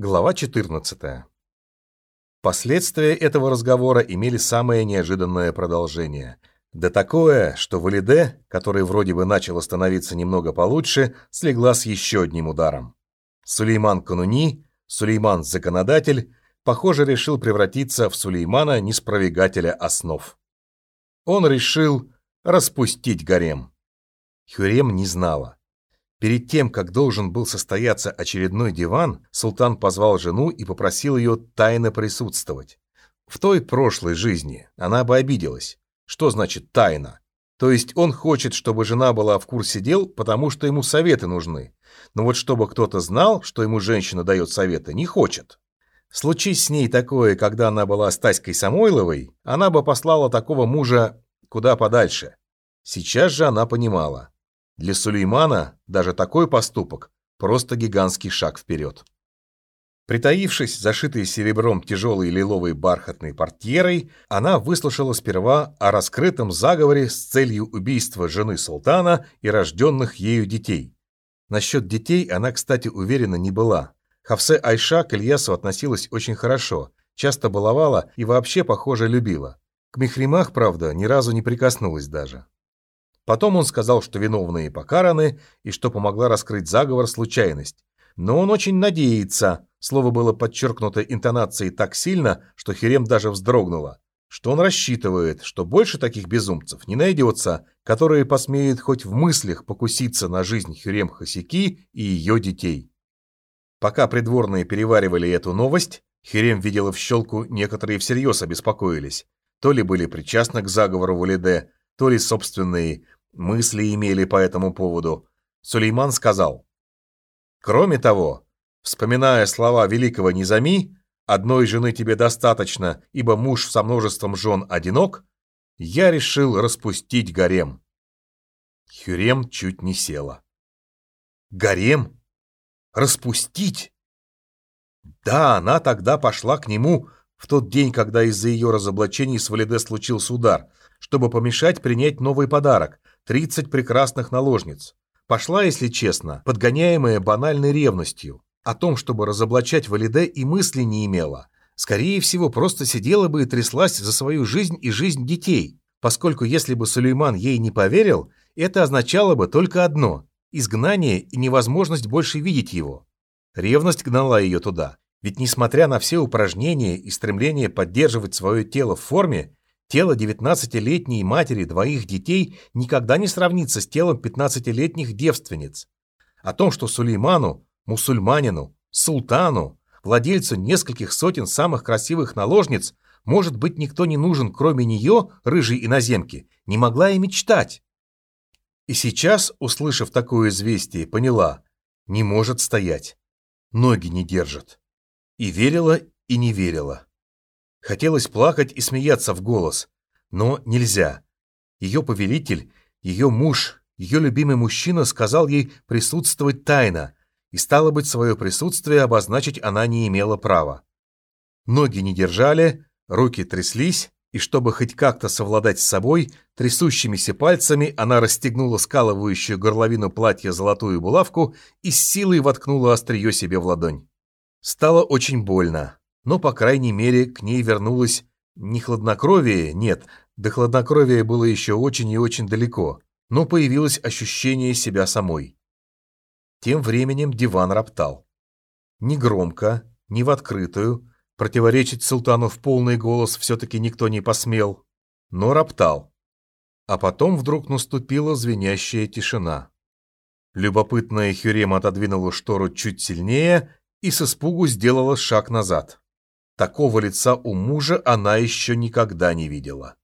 Глава 14. Последствия этого разговора имели самое неожиданное продолжение. Да такое, что Валиде, который вроде бы начал становиться немного получше, слегла с еще одним ударом. Сулейман Кануни, Сулейман Законодатель, похоже, решил превратиться в Сулеймана Неспровигателя основ. Он решил распустить гарем. Хюрем не знала. Перед тем, как должен был состояться очередной диван, султан позвал жену и попросил ее тайно присутствовать. В той прошлой жизни она бы обиделась. Что значит тайна? То есть он хочет, чтобы жена была в курсе дел, потому что ему советы нужны. Но вот чтобы кто-то знал, что ему женщина дает советы, не хочет. Случись с ней такое, когда она была с Таськой Самойловой, она бы послала такого мужа куда подальше. Сейчас же она понимала. Для Сулеймана даже такой поступок – просто гигантский шаг вперед. Притаившись, зашитой серебром тяжелой лиловой бархатной портьерой, она выслушала сперва о раскрытом заговоре с целью убийства жены султана и рожденных ею детей. Насчет детей она, кстати, уверена не была. Хавсе Айша к Ильясу относилась очень хорошо, часто баловала и вообще, похоже, любила. К Мехримах, правда, ни разу не прикоснулась даже. Потом он сказал, что виновные покараны и что помогла раскрыть заговор случайность. Но он очень надеется, слово было подчеркнуто интонацией так сильно, что Херем даже вздрогнула, что он рассчитывает, что больше таких безумцев не найдется, которые посмеют хоть в мыслях покуситься на жизнь Хюрем Хасики и ее детей. Пока придворные переваривали эту новость, Херем видела в щелку, некоторые всерьез обеспокоились. То ли были причастны к заговору Валиде, то ли собственные мысли имели по этому поводу, Сулейман сказал, «Кроме того, вспоминая слова великого Низами, одной жены тебе достаточно, ибо муж со множеством жен одинок, я решил распустить гарем». Хюрем чуть не села. «Гарем? Распустить?» Да, она тогда пошла к нему в тот день, когда из-за ее разоблачений с Валиде случился удар, чтобы помешать принять новый подарок, 30 прекрасных наложниц. Пошла, если честно, подгоняемая банальной ревностью. О том, чтобы разоблачать Валиде, и мысли не имела. Скорее всего, просто сидела бы и тряслась за свою жизнь и жизнь детей, поскольку если бы Сулейман ей не поверил, это означало бы только одно – изгнание и невозможность больше видеть его. Ревность гнала ее туда. Ведь несмотря на все упражнения и стремление поддерживать свое тело в форме, Тело 19-летней матери двоих детей никогда не сравнится с телом 15-летних девственниц. О том, что Сулейману, мусульманину, султану, владельцу нескольких сотен самых красивых наложниц, может быть, никто не нужен, кроме нее, рыжей иноземки, не могла и мечтать. И сейчас, услышав такое известие, поняла, не может стоять, ноги не держат. И верила, и не верила. Хотелось плакать и смеяться в голос, но нельзя. Ее повелитель, ее муж, ее любимый мужчина сказал ей присутствовать тайно, и стало быть, свое присутствие обозначить она не имела права. Ноги не держали, руки тряслись, и чтобы хоть как-то совладать с собой, трясущимися пальцами она расстегнула скалывающую горловину платья золотую булавку и с силой воткнула острие себе в ладонь. Стало очень больно но, по крайней мере, к ней вернулось не хладнокровие, нет, до хладнокровия было еще очень и очень далеко, но появилось ощущение себя самой. Тем временем диван роптал. Не громко, не в открытую, противоречить султану в полный голос все-таки никто не посмел, но роптал. А потом вдруг наступила звенящая тишина. Любопытная Хюрем отодвинула штору чуть сильнее и с испугу сделала шаг назад. Такого лица у мужа она еще никогда не видела.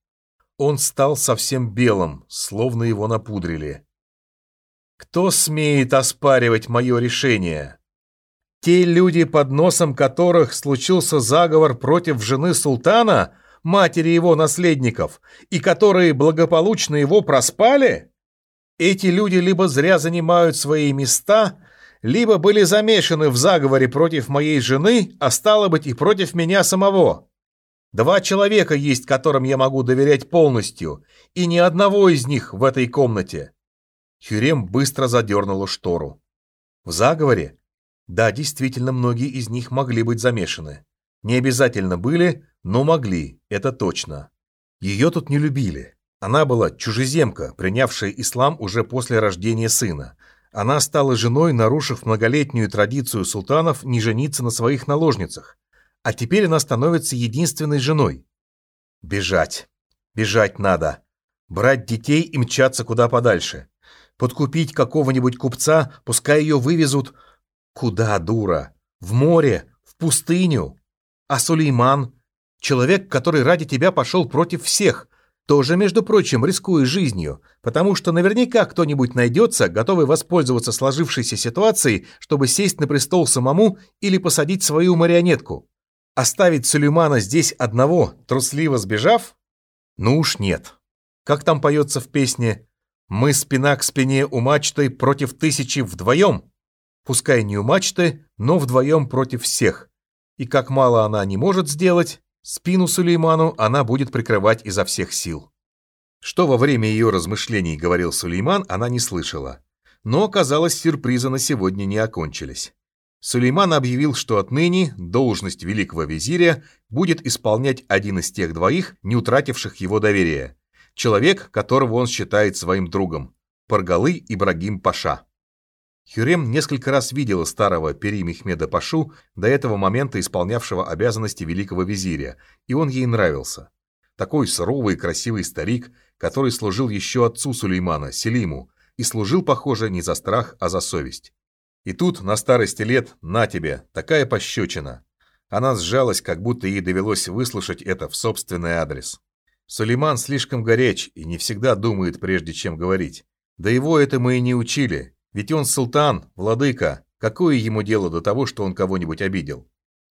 Он стал совсем белым, словно его напудрили. «Кто смеет оспаривать мое решение?» Те люди, под носом которых случился заговор против жены султана, матери его наследников, и которые благополучно его проспали? Эти люди либо зря занимают свои места, либо были замешаны в заговоре против моей жены, а стало быть и против меня самого. Два человека есть, которым я могу доверять полностью, и ни одного из них в этой комнате. Хюрем быстро задернула штору. В заговоре? Да, действительно, многие из них могли быть замешаны. Не обязательно были, но могли, это точно. Ее тут не любили. Она была чужеземка, принявшая ислам уже после рождения сына. Она стала женой, нарушив многолетнюю традицию султанов не жениться на своих наложницах. А теперь она становится единственной женой. Бежать. Бежать надо. Брать детей и мчаться куда подальше. Подкупить какого-нибудь купца, пускай ее вывезут... Куда, дура? В море? В пустыню? А Сулейман? Человек, который ради тебя пошел против всех. Тоже, между прочим, рискуя жизнью, потому что наверняка кто-нибудь найдется, готовый воспользоваться сложившейся ситуацией, чтобы сесть на престол самому или посадить свою марионетку. Оставить Сулеймана здесь одного, трусливо сбежав? Ну уж нет. Как там поется в песне «Мы спина к спине у мачты против тысячи вдвоем». Пускай не у мачты, но вдвоем против всех. И как мало она не может сделать, спину Сулейману она будет прикрывать изо всех сил. Что во время ее размышлений говорил Сулейман, она не слышала. Но, казалось, сюрпризы на сегодня не окончились. Сулейман объявил, что отныне должность великого визиря будет исполнять один из тех двоих, не утративших его доверия, человек, которого он считает своим другом, Паргалы Ибрагим Паша. Хюрем несколько раз видела старого Пери Мехмеда Пашу, до этого момента исполнявшего обязанности великого визиря, и он ей нравился. Такой суровый и красивый старик, который служил еще отцу Сулеймана, Селиму, и служил, похоже, не за страх, а за совесть. И тут, на старости лет, на тебе, такая пощечина. Она сжалась, как будто ей довелось выслушать это в собственный адрес. Сулейман слишком горяч и не всегда думает, прежде чем говорить. Да его это мы и не учили, ведь он султан, владыка. Какое ему дело до того, что он кого-нибудь обидел?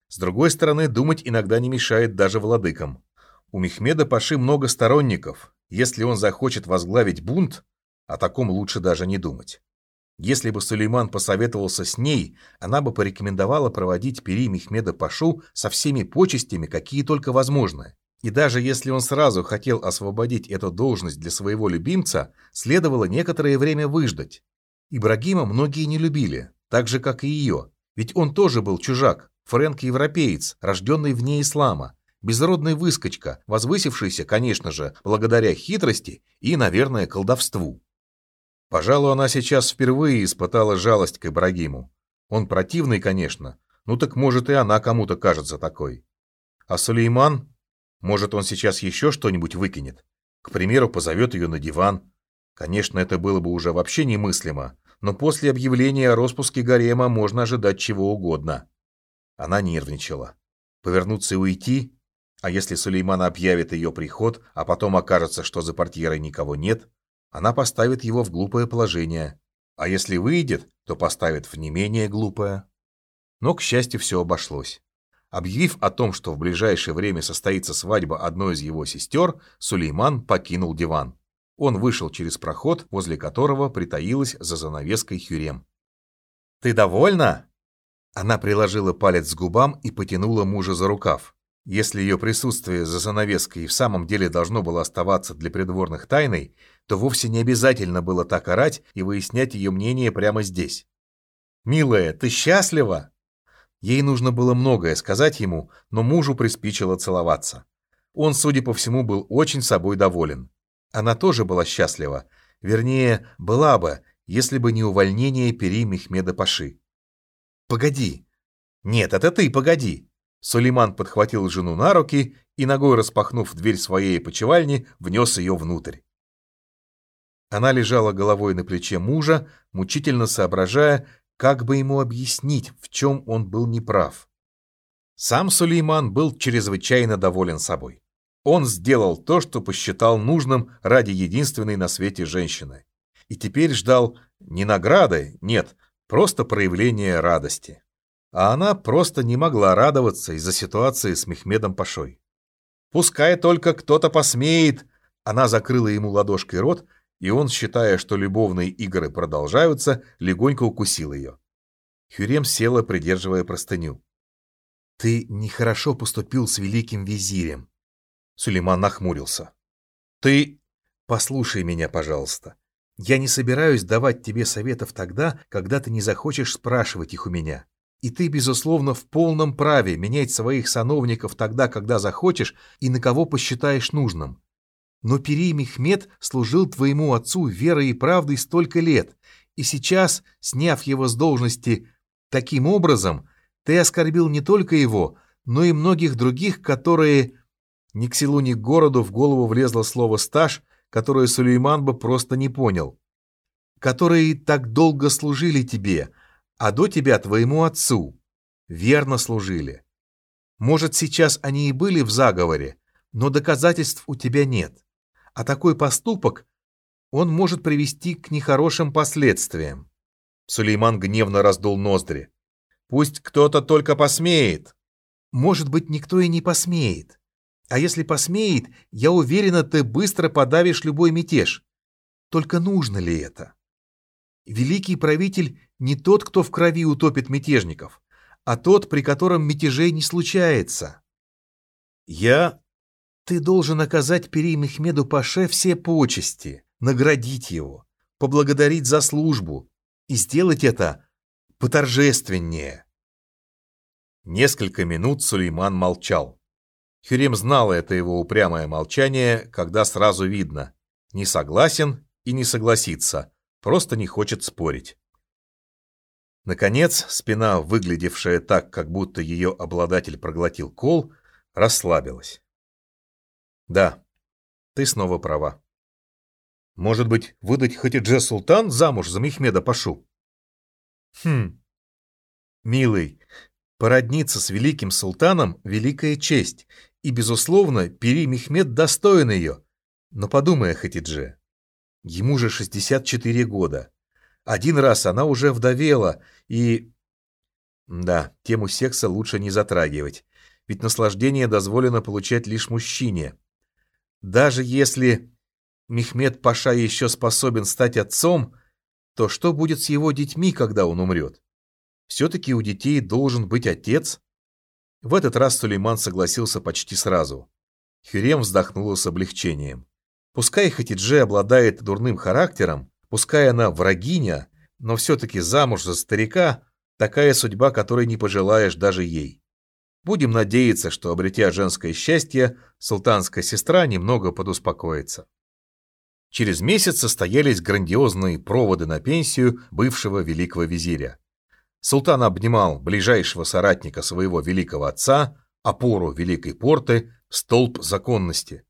С другой стороны, думать иногда не мешает даже владыкам. У Мехмеда Паши много сторонников. Если он захочет возглавить бунт, о таком лучше даже не думать. Если бы Сулейман посоветовался с ней, она бы порекомендовала проводить Пери Мехмеда Пашу со всеми почестями, какие только возможны. И даже если он сразу хотел освободить эту должность для своего любимца, следовало некоторое время выждать. Ибрагима многие не любили, так же, как и ее, ведь он тоже был чужак, фрэнк-европеец, рожденный вне ислама, безродный выскочка, возвысившийся, конечно же, благодаря хитрости и, наверное, колдовству. Пожалуй, она сейчас впервые испытала жалость к Ибрагиму. Он противный, конечно, ну так может и она кому-то кажется такой. А Сулейман может, он сейчас еще что-нибудь выкинет? К примеру, позовет ее на диван. Конечно, это было бы уже вообще немыслимо, но после объявления о распуске гарема можно ожидать чего угодно. Она нервничала. Повернуться и уйти? А если Сулейман объявит ее приход, а потом окажется, что за портьерой никого нет, она поставит его в глупое положение. А если выйдет, то поставит в не менее глупое. Но, к счастью, все обошлось. Объявив о том, что в ближайшее время состоится свадьба одной из его сестер, Сулейман покинул диван. Он вышел через проход, возле которого притаилась за занавеской Хюрем. «Ты довольна?» Она приложила палец к губам и потянула мужа за рукав. Если ее присутствие за занавеской в самом деле должно было оставаться для придворных тайной, то вовсе не обязательно было так орать и выяснять ее мнение прямо здесь. «Милая, ты счастлива?» Ей нужно было многое сказать ему, но мужу приспичило целоваться. Он, судя по всему, был очень собой доволен. Она тоже была счастлива. Вернее, была бы, если бы не увольнение Пери Мехмеда Паши. «Погоди!» «Нет, это ты, погоди!» Сулейман подхватил жену на руки и, ногой распахнув дверь своей почевальни, внес ее внутрь. Она лежала головой на плече мужа, мучительно соображая, как бы ему объяснить, в чем он был неправ? Сам Сулейман был чрезвычайно доволен собой. Он сделал то, что посчитал нужным ради единственной на свете женщины. И теперь ждал не награды, нет, просто проявления радости. А она просто не могла радоваться из-за ситуации с Мехмедом Пашой. «Пускай только кто-то посмеет!» Она закрыла ему ладошкой рот и он, считая, что любовные игры продолжаются, легонько укусил ее. Хюрем села, придерживая простыню. «Ты нехорошо поступил с великим визирем». Сулейман нахмурился. «Ты... Послушай меня, пожалуйста. Я не собираюсь давать тебе советов тогда, когда ты не захочешь спрашивать их у меня. и ты, безусловно, в полном праве менять своих сановников тогда, когда захочешь и на кого посчитаешь нужным. Но Пери Мехмед служил твоему отцу верой и правдой столько лет, и сейчас, сняв его с должности таким образом, ты оскорбил не только его, но и многих других, которые... Ни к селу, ни к городу в голову влезло слово «стаж», которое Сулейман бы просто не понял. Которые так долго служили тебе, а до тебя твоему отцу. Верно служили. Может, сейчас они и были в заговоре, но доказательств у тебя нет. А такой поступок, он может привести к нехорошим последствиям. Сулейман гневно раздул ноздри. Пусть кто-то только посмеет. Может быть, никто и не посмеет. А если посмеет, я уверена, ты быстро подавишь любой мятеж. Только нужно ли это? Великий правитель не тот, кто в крови утопит мятежников, а тот, при котором мятежей не случается. Я... Ты должен оказать Пери Мехмеду Паше все почести, наградить его, поблагодарить за службу и сделать это поторжественнее. Несколько минут Сулейман молчал. Хюрем знал это его упрямое молчание, когда сразу видно. Не согласен и не согласится, просто не хочет спорить. Наконец, спина, выглядевшая так, как будто ее обладатель проглотил кол, расслабилась. Да, ты снова права. Может быть, выдать Хатидже Султан замуж за Мехмеда Пашу? Хм. Милый, породниться с великим султаном – великая честь, и, безусловно, Пери Мехмед достоин ее. Но подумай Хатидже. Ему же 64 года. Один раз она уже вдовела, и... Да, тему секса лучше не затрагивать, ведь наслаждение дозволено получать лишь мужчине. Даже если Мехмед Паша еще способен стать отцом, то что будет с его детьми, когда он умрет? Все-таки у детей должен быть отец. В этот раз Сулейман согласился почти сразу. Хюрем вздохнула с облегчением. Пускай Хатидже обладает дурным характером, пускай она врагиня, но все-таки замуж за старика – такая судьба, которой не пожелаешь даже ей. Будем надеяться, что, обретя женское счастье, султанская сестра немного подуспокоится. Через месяц состоялись грандиозные проводы на пенсию бывшего великого визиря. Султан обнимал ближайшего соратника своего великого отца, опору Великой Порты, столб законности.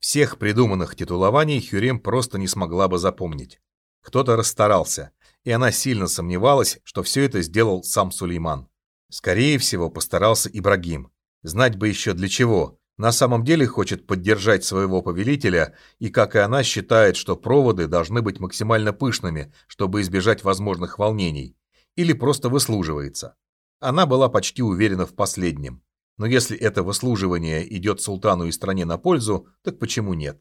Всех придуманных титулований Хюрем просто не смогла бы запомнить. Кто-то расстарался, и она сильно сомневалась, что все это сделал сам Сулейман. Скорее всего, постарался Ибрагим. Знать бы еще для чего. На самом деле хочет поддержать своего повелителя, и, как и она, считает, что проводы должны быть максимально пышными, чтобы избежать возможных волнений или просто выслуживается. Она была почти уверена в последнем. Но если это выслуживание идет султану и стране на пользу, так почему нет?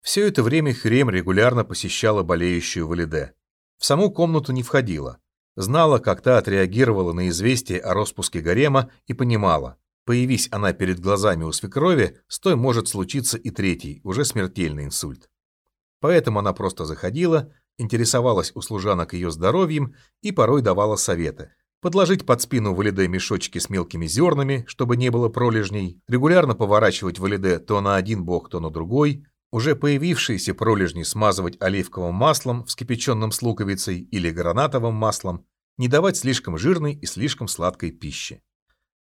Все это время Хюрем регулярно посещала болеющую Валиде. В саму комнату не входила. Знала, как та отреагировала на известие о распуске гарема и понимала, появись она перед глазами у свекрови, с той может случиться и третий, уже смертельный инсульт. Поэтому она просто заходила, интересовалась у служанок ее здоровьем и порой давала советы. Подложить под спину Валиде мешочки с мелкими зернами, чтобы не было пролежней, регулярно поворачивать Валиде то на один бок, то на другой, уже появившиеся пролежни смазывать оливковым маслом, вскипяченным с луковицей или гранатовым маслом, не давать слишком жирной и слишком сладкой пищи.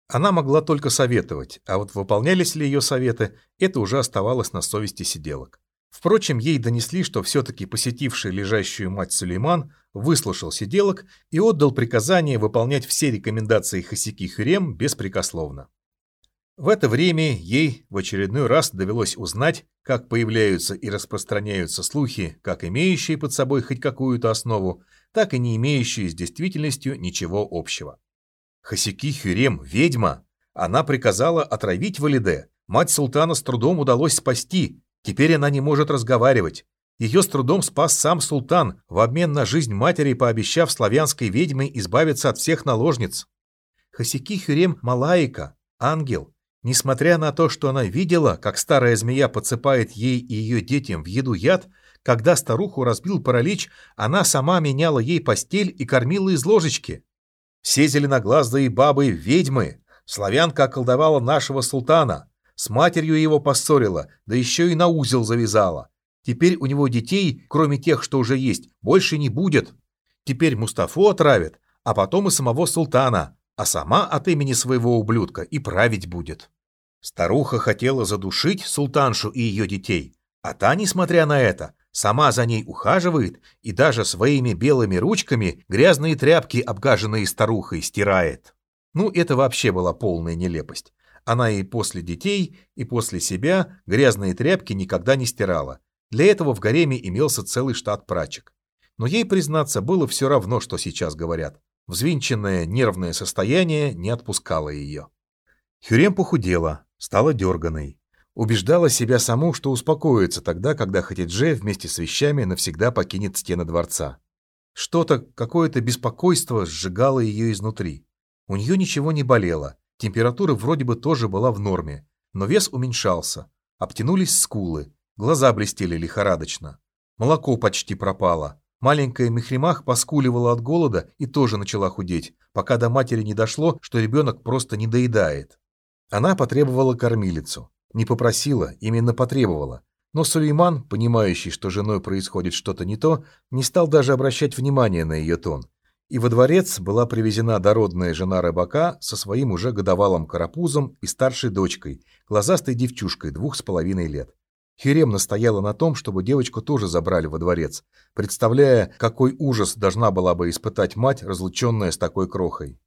Она могла только советовать, а вот выполнялись ли ее советы, это уже оставалось на совести сиделок. Впрочем, ей донесли, что все-таки посетивший лежащую мать Сулейман выслушал сиделок и отдал приказание выполнять все рекомендации Хасики Хюрем беспрекословно. В это время ей в очередной раз довелось узнать, как появляются и распространяются слухи, как имеющие под собой хоть какую-то основу, так и не имеющие с действительностью ничего общего. Хасики Хюрем – ведьма. Она приказала отравить Валиде. Мать султана с трудом удалось спасти, Теперь она не может разговаривать. Ее с трудом спас сам султан, в обмен на жизнь матери пообещав славянской ведьме избавиться от всех наложниц. Хасики Хюрем Малаика, ангел. Несмотря на то, что она видела, как старая змея подсыпает ей и ее детям в еду яд, когда старуху разбил паралич, она сама меняла ей постель и кормила из ложечки. Все зеленоглазые бабы — ведьмы. Славянка околдовала нашего султана. С матерью его поссорила, да еще и на узел завязала. Теперь у него детей, кроме тех, что уже есть, больше не будет. Теперь Мустафу отравят, а потом и самого султана, а сама от имени своего ублюдка и править будет. Старуха хотела задушить султаншу и ее детей, а та, несмотря на это, сама за ней ухаживает и даже своими белыми ручками грязные тряпки, обгаженные старухой, стирает. Ну, это вообще была полная нелепость. Она и после детей, и после себя грязные тряпки никогда не стирала. Для этого в гареме имелся целый штат прачек. Но ей, признаться, было все равно, что сейчас говорят. Взвинченное нервное состояние не отпускало ее. Хюрем похудела, стала дерганой. Убеждала себя саму, что успокоится тогда, когда Хатидже вместе с вещами навсегда покинет стены дворца. Что-то, какое-то беспокойство сжигало ее изнутри. У нее ничего не болело, температура вроде бы тоже была в норме, но вес уменьшался, обтянулись скулы, глаза блестели лихорадочно. Молоко почти пропало, Маленькая Мехримах поскуливала от голода и тоже начала худеть, пока до матери не дошло, что ребенок просто не доедает. Она потребовала кормилицу. Не попросила, именно потребовала. Но Сулейман, понимающий, что женой происходит что-то не то, не стал даже обращать внимания на ее тон. И во дворец была привезена дородная жена рыбака со своим уже годовалым карапузом и старшей дочкой, глазастой девчушкой двух с половиной лет. Хюрем настояла на том, чтобы девочку тоже забрали во дворец, представляя, какой ужас должна была бы испытать мать, разлученная с такой крохой.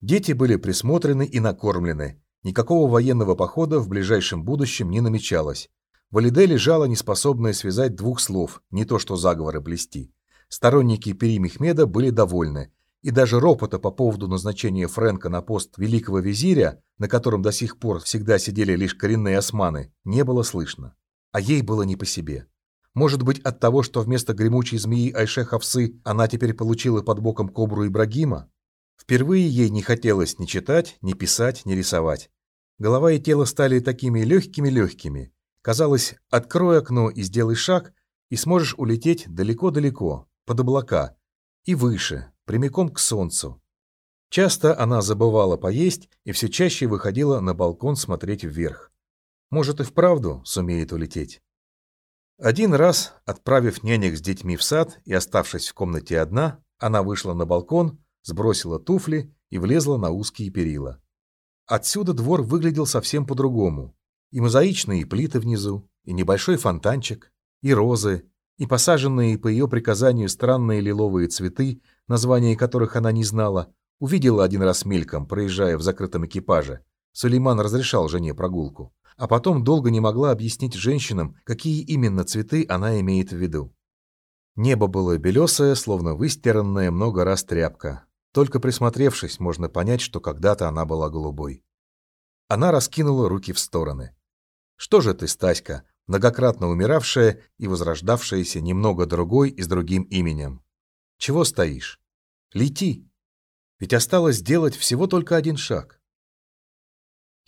Дети были присмотрены и накормлены. Никакого военного похода в ближайшем будущем не намечалось. Валиде лежала неспособная связать двух слов, не то что заговоры плести. Сторонники Пери Мехмеда были довольны, и даже ропота по поводу назначения Фрэнка на пост великого визиря, на котором до сих пор всегда сидели лишь коренные османы, не было слышно а ей было не по себе. Может быть, от того, что вместо гремучей змеи Айше Хавсы она теперь получила под боком кобру Ибрагима? Впервые ей не хотелось ни читать, ни писать, ни рисовать. Голова и тело стали такими легкими-легкими. Казалось, открой окно и сделай шаг, и сможешь улететь далеко-далеко, под облака, и выше, прямиком к солнцу. Часто она забывала поесть и все чаще выходила на балкон смотреть вверх. Может, и вправду сумеет улететь. Один раз, отправив нянек с детьми в сад и оставшись в комнате одна, она вышла на балкон, сбросила туфли и влезла на узкие перила. Отсюда двор выглядел совсем по-другому. И мозаичные плиты внизу, и небольшой фонтанчик, и розы, и посаженные по ее приказанию странные лиловые цветы, названия которых она не знала, увидела один раз мельком, проезжая в закрытом экипаже. Сулейман разрешал жене прогулку а потом долго не могла объяснить женщинам, какие именно цветы она имеет в виду. Небо было белесое, словно выстиранная много раз тряпка. Только присмотревшись, можно понять, что когда-то она была голубой. Она раскинула руки в стороны. «Что же ты, Стаська, многократно умиравшая и возрождавшаяся немного другой и с другим именем? Чего стоишь? Лети! Ведь осталось сделать всего только один шаг».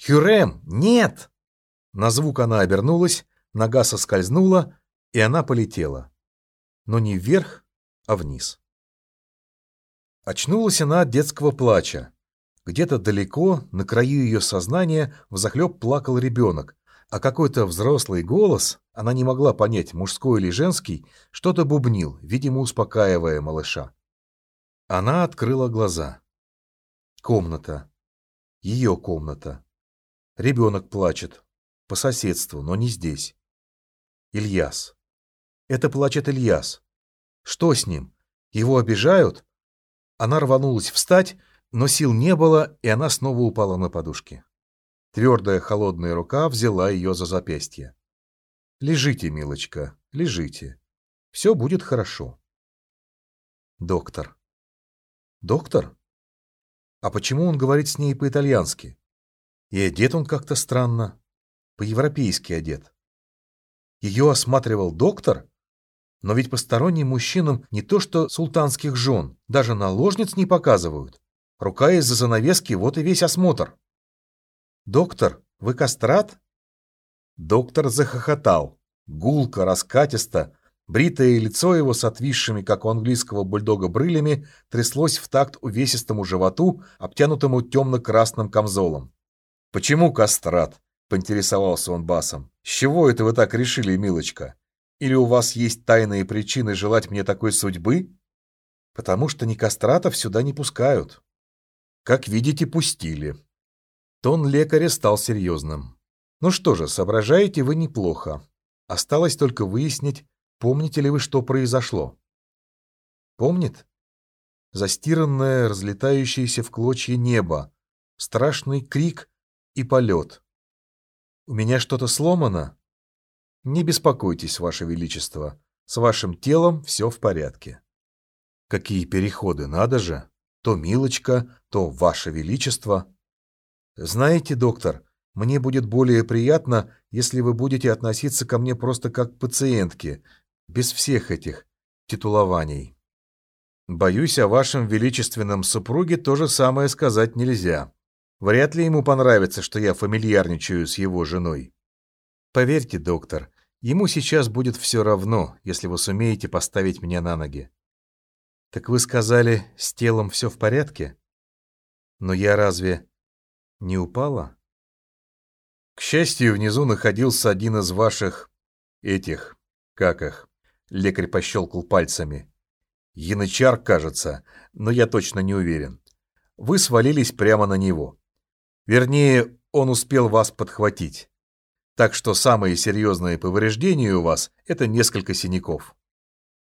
«Хюрем, нет!» На звук она обернулась, нога соскользнула, и она полетела. Но не вверх, а вниз. Очнулась она от детского плача. Где-то далеко, на краю ее сознания, взахлеб плакал ребенок, а какой-то взрослый голос, она не могла понять, мужской или женский, что-то бубнил, видимо, успокаивая малыша. Она открыла глаза. Комната. Ее комната. Ребенок плачет, по соседству, но не здесь. Ильяс. Это плачет Ильяс. Что с ним? Его обижают? Она рванулась встать, но сил не было, и она снова упала на подушки. Твердая холодная рука взяла ее за запястье. «Лежите, милочка, лежите. Все будет хорошо». Доктор. Доктор? А почему он говорит с ней по-итальянски? И одет он как-то странно по-европейски одет. Ее осматривал доктор? Но ведь посторонним мужчинам не то что султанских жен, даже наложниц не показывают. Рука из-за занавески, вот и весь осмотр. «Доктор, вы кастрат?» Доктор захохотал. Гулко, раскатисто, Бритое лицо его с отвисшими, как у английского бульдога, брылями тряслось в такт увесистому животу, обтянутому темно-красным камзолом. «Почему кастрат?» — поинтересовался он басом. «С чего это вы так решили, милочка? Или у вас есть тайные причины желать мне такой судьбы?» «Потому что ни кастратов сюда не пускают». «Как видите, пустили». Тон лекаря стал серьезным. «Ну что же, соображаете вы неплохо. Осталось только выяснить, Помните ли вы, что произошло? Помнит? Застиранное, разлетающееся в клочья небо, страшный крик и полет. У меня что-то сломано? Не беспокойтесь, Ваше Величество, с вашим телом все в порядке. Какие переходы, надо же! То Милочка, то Ваше Величество. Знаете, доктор, мне будет более приятно, если вы будете относиться ко мне просто как к пациентке, без всех этих титулований. Боюсь, о вашем величественном супруге то же самое сказать нельзя. Вряд ли ему понравится, что я фамильярничаю с его женой. Поверьте, доктор, ему сейчас будет все равно, если вы сумеете поставить меня на ноги. Так вы сказали, с телом все в порядке? Но я разве не упала? К счастью, внизу находился один из ваших... этих... как их... Лекарь пощелкал пальцами. Янычар, кажется, но я точно не уверен. Вы свалились прямо на него. Вернее, он успел вас подхватить. Так что самые серьезные повреждения у вас – это несколько синяков.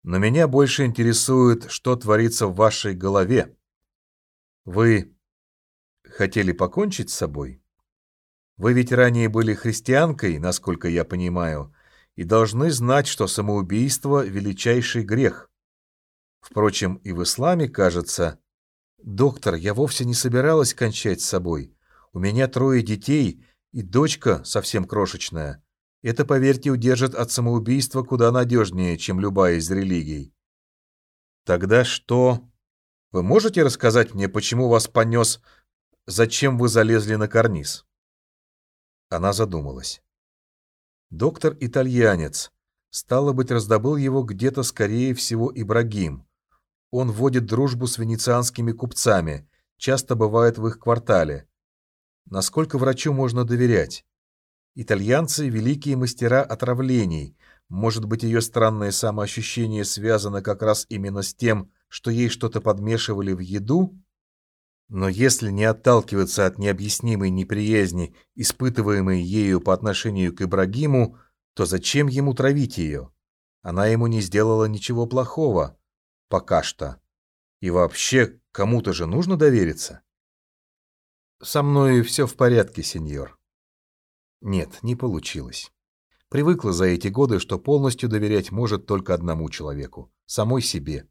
Но меня больше интересует, что творится в вашей голове. Вы хотели покончить с собой? Вы ведь ранее были христианкой, насколько я понимаю, и должны знать, что самоубийство – величайший грех. Впрочем, и в исламе, кажется, «Доктор, я вовсе не собиралась кончать с собой. У меня трое детей, и дочка совсем крошечная. Это, поверьте, удержит от самоубийства куда надежнее, чем любая из религий». «Тогда что? Вы можете рассказать мне, почему вас понес, зачем вы залезли на карниз?» Она задумалась. Доктор-итальянец. Стало быть, раздобыл его где-то, скорее всего, Ибрагим. Он вводит дружбу с венецианскими купцами, часто бывает в их квартале. Насколько врачу можно доверять? Итальянцы – великие мастера отравлений. Может быть, ее странное самоощущение связано как раз именно с тем, что ей что-то подмешивали в еду? Но если не отталкиваться от необъяснимой неприязни, испытываемой ею по отношению к Ибрагиму, то зачем ему травить ее? Она ему не сделала ничего плохого. Пока что. И вообще, кому-то же нужно довериться. Со мной все в порядке, сеньор. Нет, не получилось. Привыкла за эти годы, что полностью доверять может только одному человеку – самой себе.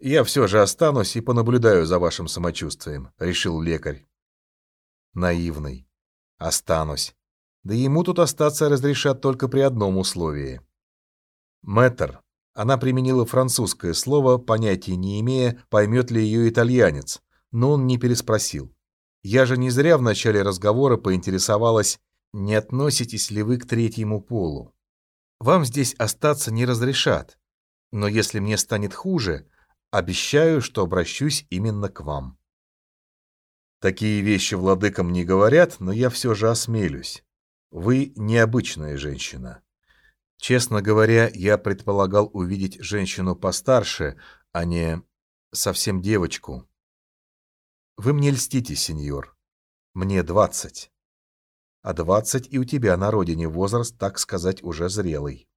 «Я все же останусь и понаблюдаю за вашим самочувствием», — решил лекарь. Наивный. Останусь. Да ему тут остаться разрешат только при одном условии. Мэтр. Она применила французское слово, понятия не имея, поймет ли ее итальянец, но он не переспросил. Я же не зря в начале разговора поинтересовалась, не относитесь ли вы к третьему полу. Вам здесь остаться не разрешат, но если мне станет хуже, Обещаю, что обращусь именно к вам. Такие вещи владыкам не говорят, но я все же осмелюсь. Вы необычная женщина. Честно говоря, я предполагал увидеть женщину постарше, а не совсем девочку. Вы мне льстите, сеньор. Мне двадцать. А двадцать и у тебя на родине возраст, так сказать, уже зрелый.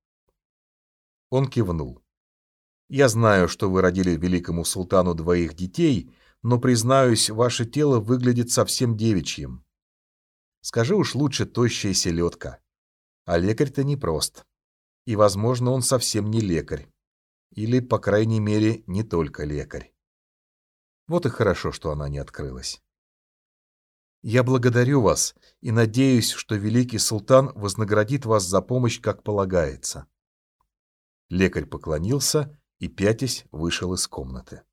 Он кивнул. Я знаю, что вы родили великому султану двоих детей, но, признаюсь, ваше тело выглядит совсем девичьим. Скажи уж лучше тощая селедка. А лекарь-то непрост. И, возможно, он совсем не лекарь. Или, по крайней мере, не только лекарь. Вот и хорошо, что она не открылась. Я благодарю вас и надеюсь, что великий султан вознаградит вас за помощь, как полагается. Лекарь поклонился и, пятясь, вышел из комнаты.